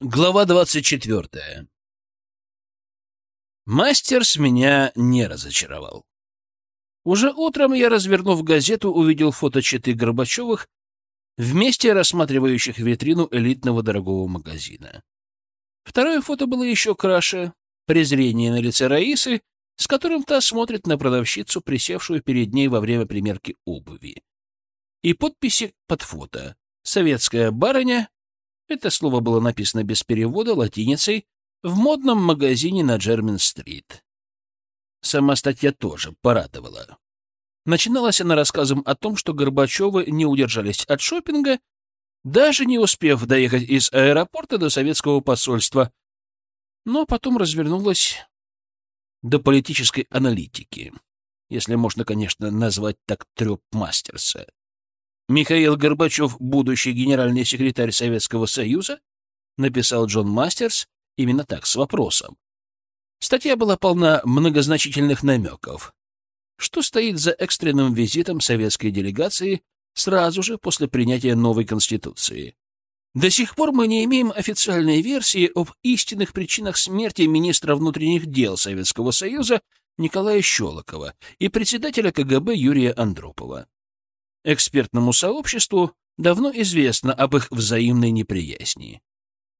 Глава двадцать четвертая. Мастерс меня не разочаровал. Уже утром я, развернув газету, увидел фото читы Горбачевых, вместе рассматривающих витрину элитного дорогого магазина. Второе фото было еще краше. Презрение на лице Раисы, с которым та смотрит на продавщицу, присевшую перед ней во время примерки обуви. И подписи под фото. «Советская барыня», это слово было написано без перевода латиницей в модном магазине на Джермен-стрит. Сама статья тоже порадовала. Начиналась она рассказом о том, что Горбачевы не удержались от шопинга, даже не успев доехать из аэропорта до советского посольства, но потом развернулась до политической аналитики, если можно, конечно, назвать так треп Мастерса. Михаил Горбачев, будущий генеральный секретарь Советского Союза, написал Джон Мастерс именно так, с вопросом. Статья была полна многозначительных намеков. Что стоит за экстренным визитом советской делегации сразу же после принятия новой Конституции? До сих пор мы не имеем официальной версии об истинных причинах смерти министра внутренних дел Советского Союза Николая Щелокова и председателя КГБ Юрия Андропова. Экспертному сообществу давно известно об их взаимной неприязни.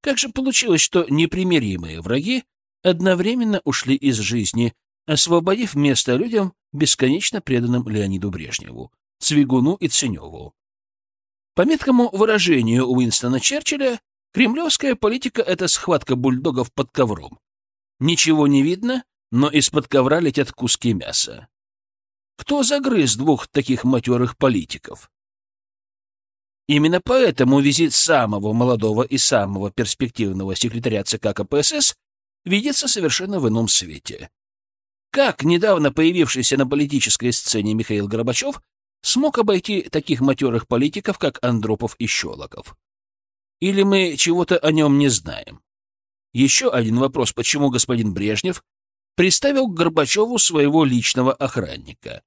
Как же получилось, что непримиримые враги одновременно ушли из жизни, освободив место людям, бесконечно преданным Леониду Брежневу, Цвигуну и Ценеву? По меткому выражению Уинстона Черчилля, кремлевская политика — это схватка бульдогов под ковром. Ничего не видно, но из-под ковра летят куски мяса. Кто загрыз двух таких матерых политиков? Именно поэтому визит самого молодого и самого перспективного секретаря ЦК КПСС видится совершенно в ином свете. Как недавно появившийся на политической сцене Михаил Горбачев смог обойти таких матерых политиков, как Андропов и Щелоков? Или мы чего-то о нем не знаем? Еще один вопрос, почему господин Брежнев приставил к Горбачеву своего личного охранника?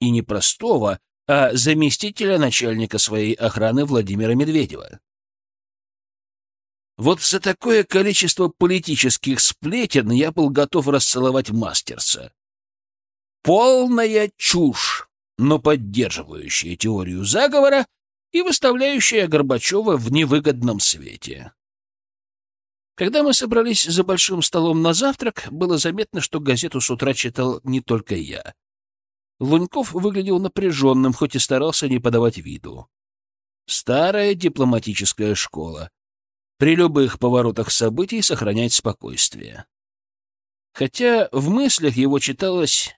и не простого, а заместителя начальника своей охраны Владимира Медведева. Вот за такое количество политических сплетен я был готов расцеловать Мастерса. Полная чушь, но поддерживающая теорию заговора и выставляющая Горбачева в невыгодном свете. Когда мы собрались за большим столом на завтрак, было заметно, что газету с утра читал не только я. Луньков выглядел напряженным, хоть и старался не подавать виду. Старая дипломатическая школа. При любых поворотах событий сохранять спокойствие. Хотя в мыслях его читалось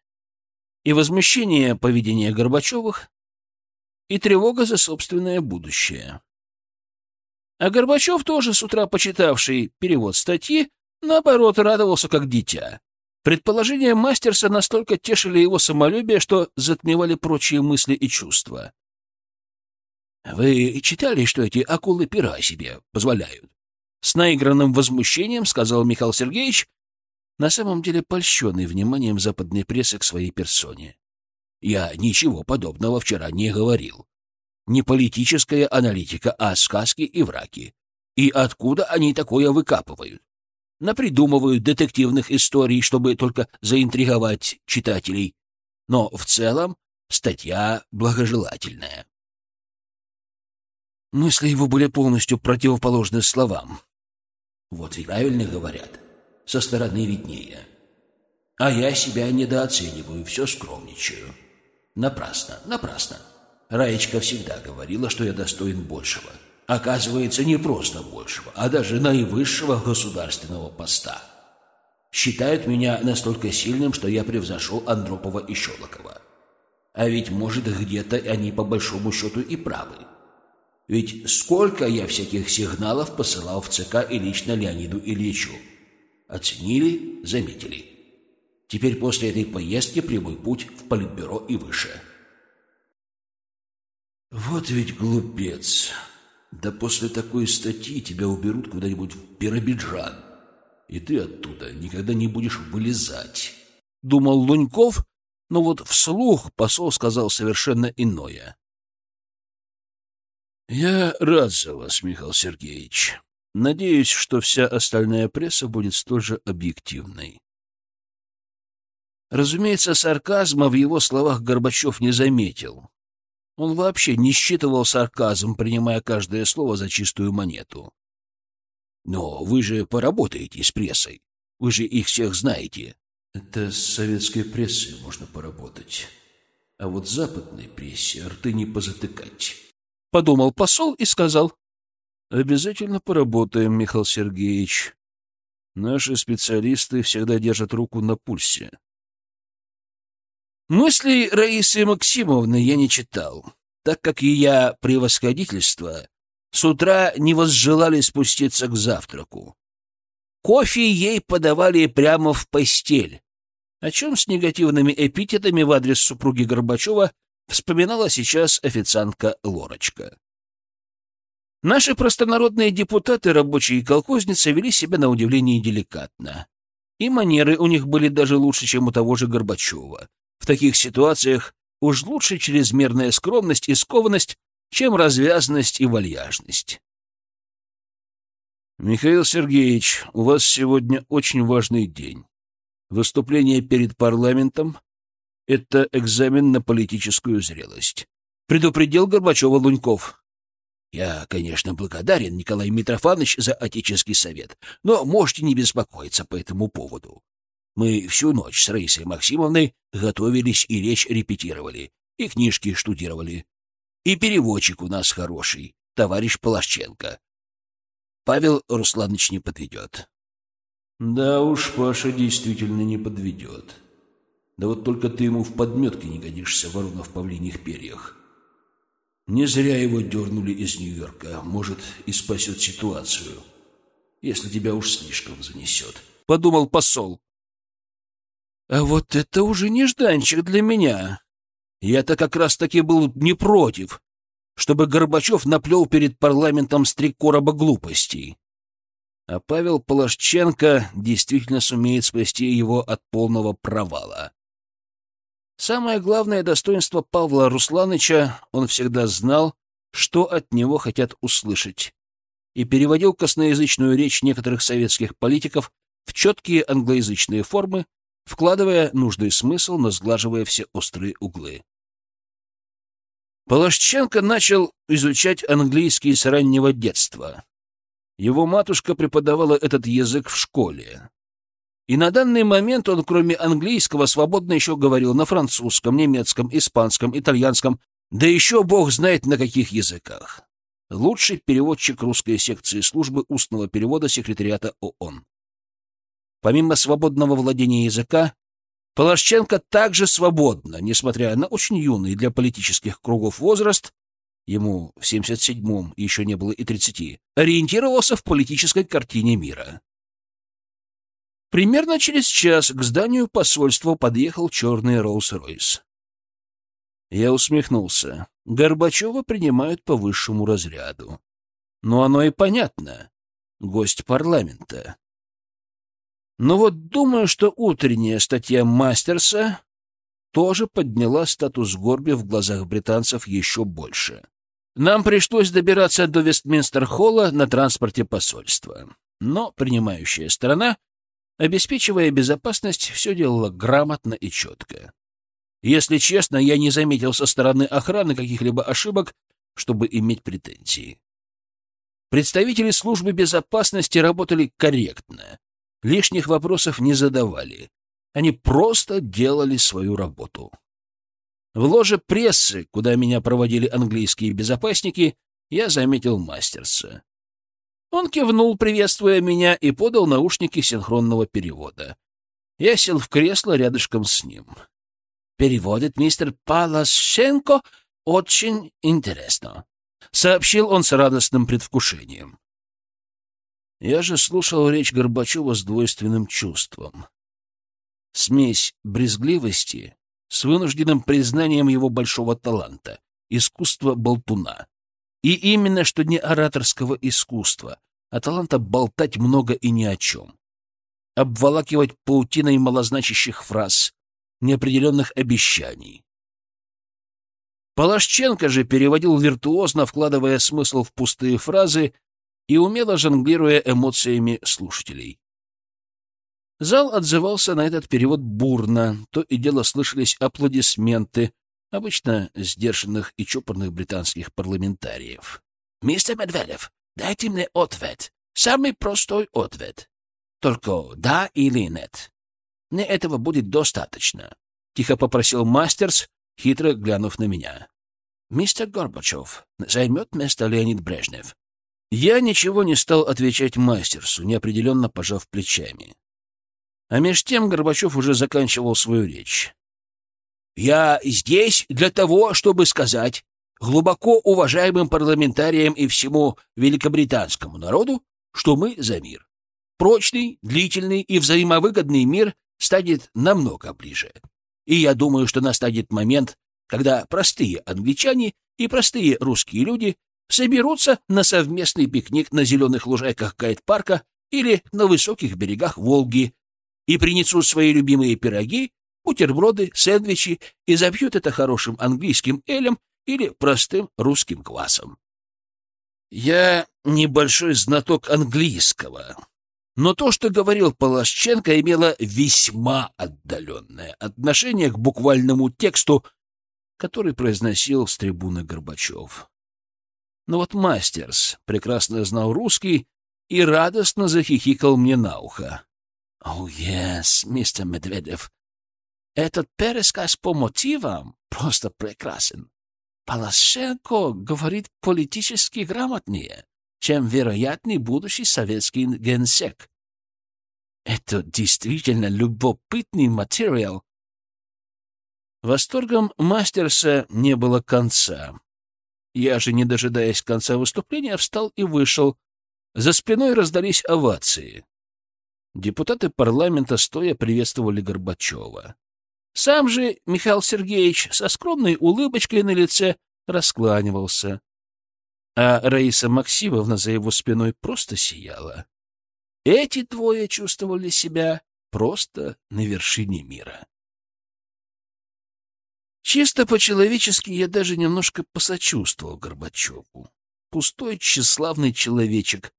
и возмущение поведения Горбачевых, и тревога за собственное будущее. А Горбачев, тоже с утра почитавший перевод статьи, наоборот, радовался как дитя. Предположения Мастерса настолько тешили его самолюбие, что затмевали прочие мысли и чувства. «Вы читали, что эти акулы пера себе позволяют?» С наигранным возмущением сказал Михаил Сергеевич, на самом деле польщенный вниманием западной прессы к своей персоне. «Я ничего подобного вчера не говорил. Не политическая аналитика, а сказки и враки. И откуда они такое выкапывают? напридумывают детективных историй, чтобы только заинтриговать читателей. Но в целом статья благожелательная. Мысли его были полностью противоположны словам. Вот и правильно говорят. Со стороны виднее. А я себя недооцениваю, все скромничаю. Напрасно, напрасно. Раечка всегда говорила, что я достоин большего. — оказывается не просто большего, а даже наивысшего государственного поста. Считают меня настолько сильным, что я превзошел Андропова и Щелокова. А ведь, может, где-то они по большому счету и правы. Ведь сколько я всяких сигналов посылал в ЦК и лично Леониду Ильичу. Оценили, заметили. Теперь после этой поездки прямой путь в Политбюро и выше. Вот ведь глупец. Да после такой статьи тебя уберут куда-нибудь в Биробиджан, и ты оттуда никогда не будешь вылезать. Думал Луньков, но вот вслух посол сказал совершенно иное. «Я рад за вас, Михаил Сергеевич, Надеюсь, что вся остальная пресса будет столь же объективной. Разумеется, сарказма в его словах Горбачев не заметил. Он вообще не считывал сарказм, принимая каждое слово за чистую монету. «Но вы же поработаете с прессой. Вы же их всех знаете». «Это с советской прессой можно поработать. А вот западной прессе рты не позатыкать». Подумал посол и сказал. «Обязательно поработаем, Михаил Сергеевич. Наши специалисты всегда держат руку на пульсе. Мыслей Раисы Максимовны я не читал, так как ее превосходительство с утра не возжелали спуститься к завтраку. Кофе ей подавали прямо в постель, о чем с негативными эпитетами в адрес супруги Горбачева вспоминала сейчас официантка Лорочка. Наши простонародные депутаты, рабочие и колхозницы вели себя на удивление деликатно. И манеры у них были даже лучше, чем у того же Горбачева. В таких ситуациях уж лучше чрезмерная скромность и скованность, чем развязность и вальяжность. «Михаил Сергеевич, у вас сегодня очень важный день. Выступление перед парламентом — это экзамен на политическую зрелость», — предупредил Горбачева Луньков. «Я, конечно, благодарен, Николай Митрофанович, за Отеческий совет, но можете не беспокоиться по этому поводу. Мы всю ночь с Раисой Максимовной готовились и речь репетировали, и книжки штудировали. И переводчик у нас хороший, товарищ Полощенко. Павел Русланович не подведет. Да уж, Паша действительно не подведет. Да вот только ты ему в подметке не годишься, ворона в павлиньих перьях. Не зря его дернули из Нью-Йорка. Может, и спасет ситуацию, если тебя уж слишком занесет. Подумал посол. А вот это уже нежданчик для меня. Я-то как раз-таки был не против, чтобы Горбачев наплел перед парламентом короба глупостей. А Павел Полошченко действительно сумеет спасти его от полного провала. Самое главное достоинство Павла Русланыча — он всегда знал, что от него хотят услышать, и переводил косноязычную речь некоторых советских политиков в четкие англоязычные формы, вкладывая нужный смысл, но сглаживая все острые углы. Полощенко начал изучать английский с раннего детства. Его матушка преподавала этот язык в школе. И на данный момент он, кроме английского, свободно еще говорил на французском, немецком, испанском, итальянском, да еще бог знает на каких языках. Лучший переводчик русской секции службы устного перевода секретариата ООН. Помимо свободного владения языка, Полощенко также свободно, несмотря на очень юный для политических кругов возраст, ему в 77-м еще не было и 30, ориентировался в политической картине мира. Примерно через час к зданию посольства подъехал черный Роллс-Ройс. Я усмехнулся. Горбачева принимают по высшему разряду. Но оно и понятно. Гость парламента. Но вот думаю, что утренняя статья Мастерса тоже подняла статус Горби в глазах британцев еще больше. Нам пришлось добираться до Вестминстер-холла на транспорте посольства. Но принимающая сторона, обеспечивая безопасность, все делала грамотно и четко. Если честно, я не заметил со стороны охраны каких-либо ошибок, чтобы иметь претензии. Представители службы безопасности работали корректно, лишних вопросов не задавали. Они просто делали свою работу. В ложе прессы, куда меня проводили английские безопасники, я заметил мастерса. Он кивнул, приветствуя меня, и подал наушники синхронного перевода. Я сел в кресло рядышком с ним. «Переводит мистер Палашенко очень интересно», — сообщил он с радостным предвкушением. Я же слушал речь Горбачева с двойственным чувством. Смесь брезгливости с вынужденным признанием его большого таланта, искусства болтуна. И именно что не ораторского искусства, а таланта болтать много и ни о чем. Обволакивать паутиной малозначащих фраз, неопределенных обещаний. Полощенко же переводил виртуозно, вкладывая смысл в пустые фразы и умело жонглируя эмоциями слушателей. Зал отзывался на этот перевод бурно, то и дело слышались аплодисменты, обычно сдержанных и чопорных британских парламентариев. «Мистер Медведев, дайте мне ответ. Самый простой ответ. Только да или нет. Мне этого будет достаточно», — тихо попросил Мастерс, хитро глянув на меня. «Мистер Горбачев займет место Леонид Брежнев». Я ничего не стал отвечать Мастерсу, неопределенно пожав плечами. А меж тем Горбачев уже заканчивал свою речь. «Я здесь для того, чтобы сказать глубоко уважаемым парламентариям и всему великобританскому народу, что мы за мир. Прочный, длительный и взаимовыгодный мир станет намного ближе. И я думаю, что настанет момент, когда простые англичане и простые русские люди соберутся на совместный пикник на зеленых лужайках Гайд-парка или на высоких берегах Волги и принесут свои любимые пироги, бутерброды, сэндвичи и запьют это хорошим английским элем или простым русским квасом. Я небольшой знаток английского, но то, что говорил Полощенко, имело весьма отдаленное отношение к буквальному тексту, который произносил с трибуны Горбачев. Но вот Мастерс прекрасно знал русский и радостно захихикал мне на ухо. — О, oh, yes, мистер Медведев. Этот пересказ по мотивам просто прекрасен. Полошенко говорит политически грамотнее чем вероятный будущий советский генсек. Это действительно любопытный материал. Восторгом Мастерса не было конца. Я же, не дожидаясь конца выступления, встал и вышел. За спиной раздались овации. Депутаты парламента стоя приветствовали Горбачева. Сам же Михаил Сергеевич со скромной улыбочкой на лице раскланивался а Раиса Максимовна за его спиной просто сияла. Эти двое чувствовали себя просто на вершине мира. Чисто по-человечески я даже немножко посочувствовал Горбачеву. Пустой, тщеславный человечек,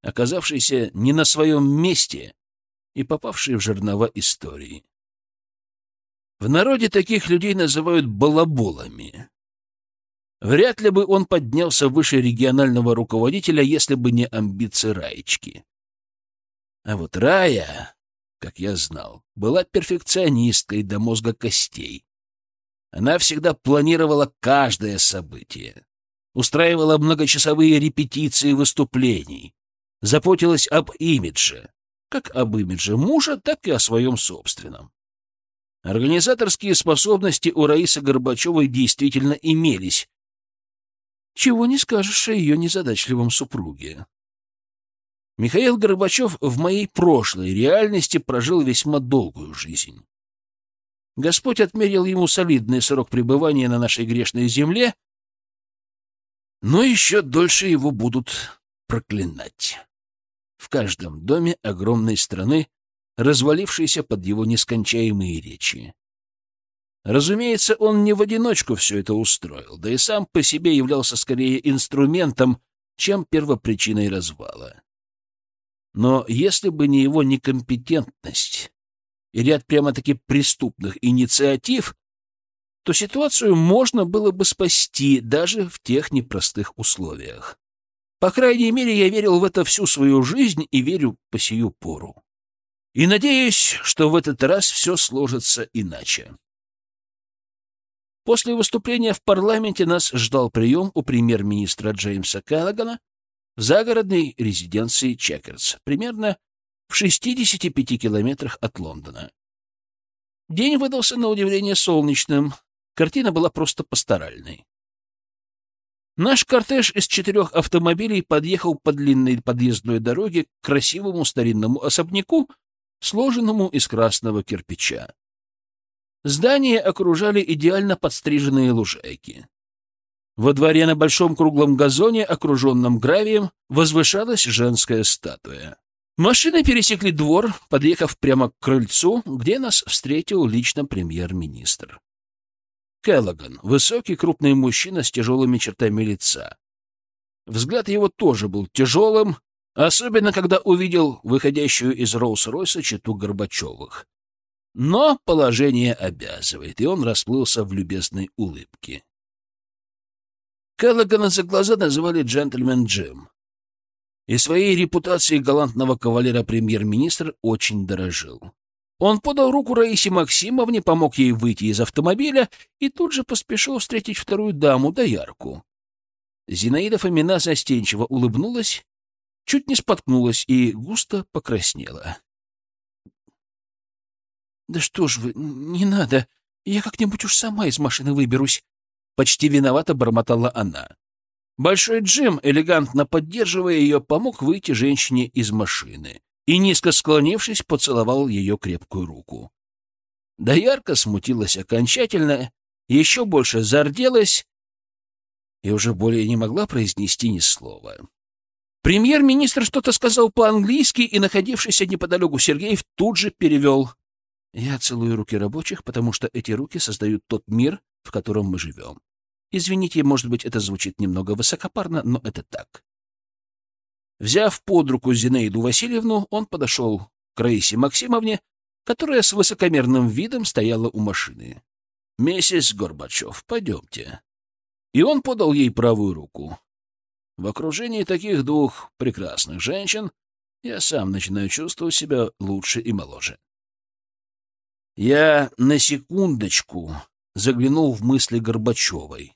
оказавшийся не на своем месте и попавший в жернова истории. В народе таких людей называют балаболами. Вряд ли бы он поднялся выше регионального руководителя, если бы не амбиции Раечки. А вот Рая, как я знал, была перфекционисткой до мозга костей. Она всегда планировала каждое событие, устраивала многочасовые репетиции выступлений, заботилась об имидже, как об имидже мужа, так и о своем собственном. Организаторские способности у Раисы Горбачевой действительно имелись, чего не скажешь о ее незадачливом супруге. Михаил Горбачев в моей прошлой реальности прожил весьма долгую жизнь. Господь отмерил ему солидный срок пребывания на нашей грешной земле, но еще дольше его будут проклинать. В каждом доме огромной страны, развалившейся под его нескончаемые речи. Разумеется, он не в одиночку все это устроил, да и сам по себе являлся скорее инструментом, чем первопричиной развала. Но если бы не его некомпетентность и ряд прямо-таки преступных инициатив, то ситуацию можно было бы спасти даже в тех непростых условиях. По крайней мере, я верил в это всю свою жизнь и верю по сию пору. И надеюсь, что в этот раз все сложится иначе. После выступления в парламенте нас ждал прием у премьер-министра Джеймса Келлогана в загородной резиденции Чекерс, примерно в 65 километрах от Лондона. День выдался на удивление солнечным, картина была просто пасторальной. Наш кортеж из четырех автомобилей подъехал по длинной подъездной дороге к красивому старинному особняку, сложенному из красного кирпича. Здание окружали идеально подстриженные лужайки. Во дворе на большом круглом газоне, окруженном гравием, возвышалась женская статуя. Машины пересекли двор, подъехав прямо к крыльцу, где нас встретил лично премьер-министр. Келлоган — высокий крупный мужчина с тяжелыми чертами лица. Взгляд его тоже был тяжелым, особенно когда увидел выходящую из Роуз-Ройса читу Горбачевых. Но положение обязывает, и он расплылся в любезной улыбке. Келлогана за глаза называли джентльмен Джим. И своей репутацией галантного кавалера премьер-министр очень дорожил. Он подал руку Раисе Максимовне, помог ей выйти из автомобиля и тут же поспешил встретить вторую даму, доярку. Зинаида Фомина застенчиво улыбнулась, чуть не споткнулась и густо покраснела. — Да что ж вы, не надо, я как-нибудь уж сама из машины выберусь, — почти виновато бормотала она. Большой Джим, элегантно поддерживая ее, помог выйти женщине из машины и, низко склонившись, поцеловал ее крепкую руку. Доярка смутилась окончательно, еще больше зарделась и уже более не могла произнести ни слова. Премьер-министр что-то сказал по-английски, и находившийся неподалеку Сергеев тут же перевел. «Я целую руки рабочих, потому что эти руки создают тот мир, в котором мы живем. Извините, может быть, это звучит немного высокопарно, но это так». Взяв под руку Зинаиду Васильевну, он подошел к Раисе Максимовне, которая с высокомерным видом стояла у машины. «Миссис Горбачев, пойдемте». И он подал ей правую руку. В окружении таких двух прекрасных женщин я сам начинаю чувствовать себя лучше и моложе. Я на секундочку заглянул в мысли Горбачевой.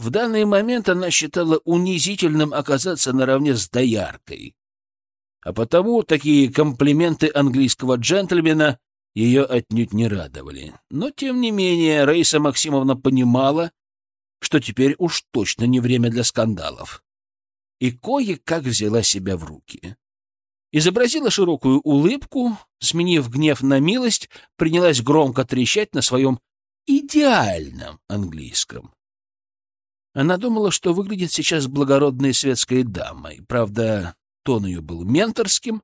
В данный момент она считала унизительным оказаться наравне с дояркой. А потому такие комплименты английского джентльмена ее отнюдь не радовали. Но, тем не менее, Раиса Максимовна понимала, что теперь уж точно не время для скандалов. И кое-как взяла себя в руки. Изобразила широкую улыбку, сменив гнев на милость, принялась громко трещать на своем идеальном английском. Она думала, что выглядит сейчас благородной светской дамой. Правда, тон ее был менторским,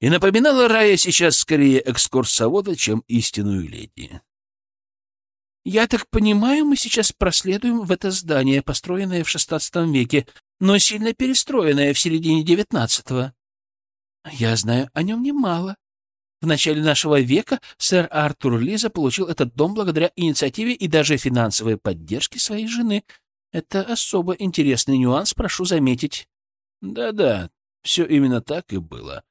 и напоминала Рая сейчас скорее экскурсовода, чем истинную леди. Я так понимаю, мы сейчас проследуем в это здание, построенное в XVI веке, но сильно перестроенное в середине XIX. Я знаю о нем немало. В начале нашего века сэр Артур Лиза получил этот дом благодаря инициативе и даже финансовой поддержке своей жены. Это особо интересный нюанс, прошу заметить. Да-да, все именно так и было.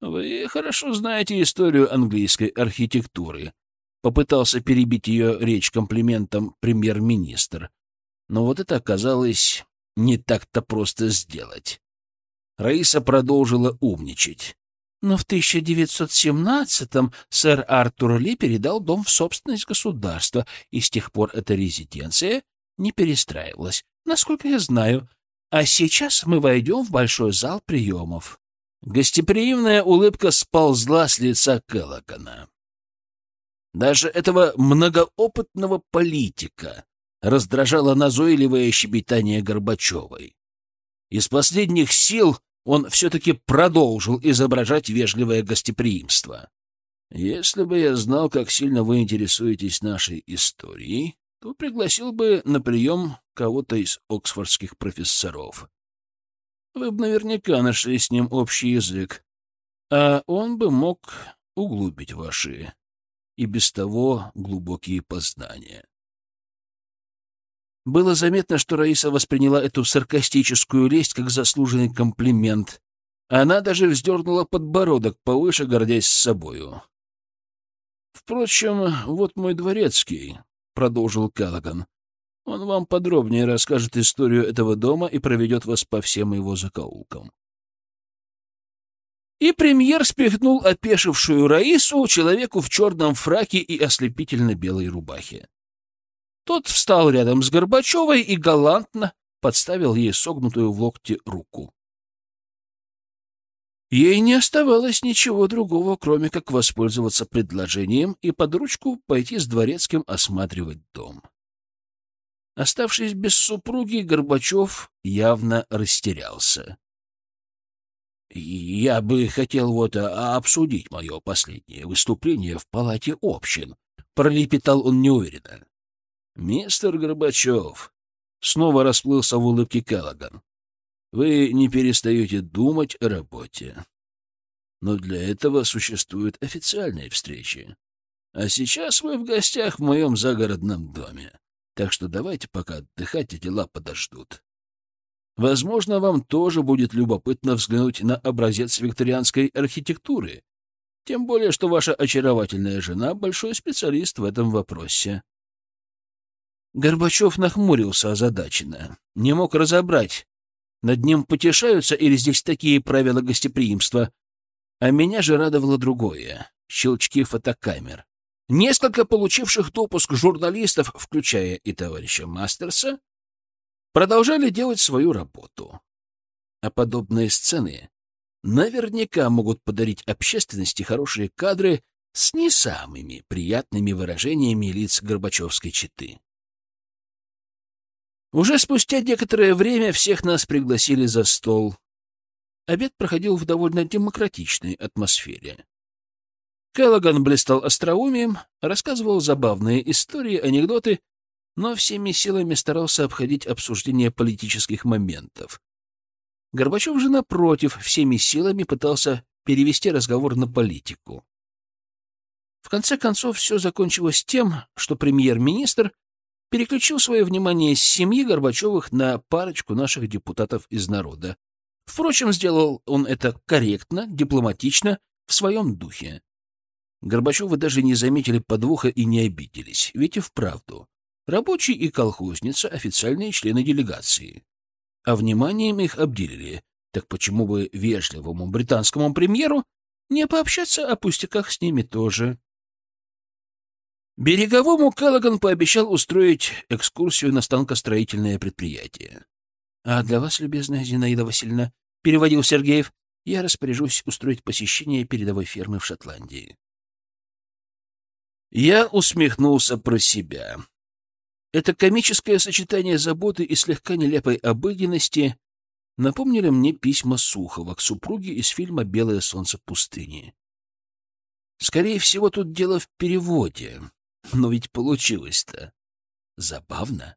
Вы хорошо знаете историю английской архитектуры. Попытался перебить ее речь комплиментом премьер-министр. Но вот это оказалось не так-то просто сделать. Раиса продолжила умничать. Но в 1917-м сэр Артур Ли передал дом в собственность государства, и с тех пор эта резиденция не перестраивалась, насколько я знаю. А сейчас мы войдем в большой зал приемов. Гостеприимная улыбка сползла с лица Келлогана. Даже этого многоопытного политика раздражало назойливое щебетание Горбачевой. Из последних сил он все-таки продолжил изображать вежливое гостеприимство. «Если бы я знал, как сильно вы интересуетесь нашей историей, то пригласил бы на прием кого-то из оксфордских профессоров. Вы бы наверняка нашли с ним общий язык, а он бы мог углубить ваши и без того глубокие познания. Было заметно, что Раиса восприняла эту саркастическую лесть как заслуженный комплимент. Она даже вздернула подбородок повыше, гордясь собою. «Впрочем, вот мой дворецкий», — продолжил Каллаган. «Он вам подробнее расскажет историю этого дома и проведет вас по всем его закоулкам». И премьер спихнул опешившую Раису человеку в черном фраке и ослепительно белой рубахе. Тот встал рядом с Горбачевой и галантно подставил ей согнутую в локте руку. Ей не оставалось ничего другого, кроме как воспользоваться предложением и под ручку пойти с дворецким осматривать дом. Оставшись без супруги, Горбачев явно растерялся. — Я бы хотел вот а, обсудить мое последнее выступление в палате общин, — пролепетал он неуверенно. «Мистер Горбачев, Снова расплылся в улыбке Келлоган. Вы не перестаете думать о работе. Но для этого существуют официальные встречи. А сейчас вы в гостях в моем загородном доме. Так что давайте пока отдыхать, и дела подождут. Возможно, вам тоже будет любопытно взглянуть на образец викторианской архитектуры. Тем более, что ваша очаровательная жена — большой специалист в этом вопросе. Горбачев нахмурился озадаченно. Не мог разобрать, над ним потешаются или здесь такие правила гостеприимства. А меня же радовало другое — щелчки фотокамер. Несколько получивших допуск журналистов, включая и товарища Мастерса, продолжали делать свою работу. А подобные сцены наверняка могут подарить общественности хорошие кадры с не самыми приятными выражениями лиц Горбачевской четы. Уже спустя некоторое время всех нас пригласили за стол. Обед проходил в довольно демократичной атмосфере. Келлоган блистал остроумием, рассказывал забавные истории, анекдоты, но всеми силами старался обходить обсуждение политических моментов. Горбачев же, напротив, всеми силами пытался перевести разговор на политику. В конце концов, все закончилось тем, что премьер-министр переключил свое внимание с семьи Горбачевых на парочку наших депутатов из народа. Впрочем, сделал он это корректно, дипломатично, в своем духе. Горбачевы даже не заметили подвоха и не обиделись, ведь и вправду. Рабочий и колхозница — официальные члены делегации. А вниманием их обделили, так почему бы вежливому британскому премьеру не пообщаться о пустяках с ними тоже? Береговому Келлоган пообещал устроить экскурсию на станкостроительное предприятие. — А для вас, любезная Зинаида Васильевна, — переводил Сергеев, — я распоряжусь устроить посещение передовой фермы в Шотландии. Я усмехнулся про себя. Это комическое сочетание заботы и слегка нелепой обыденности напомнили мне письма Сухова к супруге из фильма «Белое солнце пустыни». Скорее всего, тут дело в переводе. Но ведь получилось-то забавно.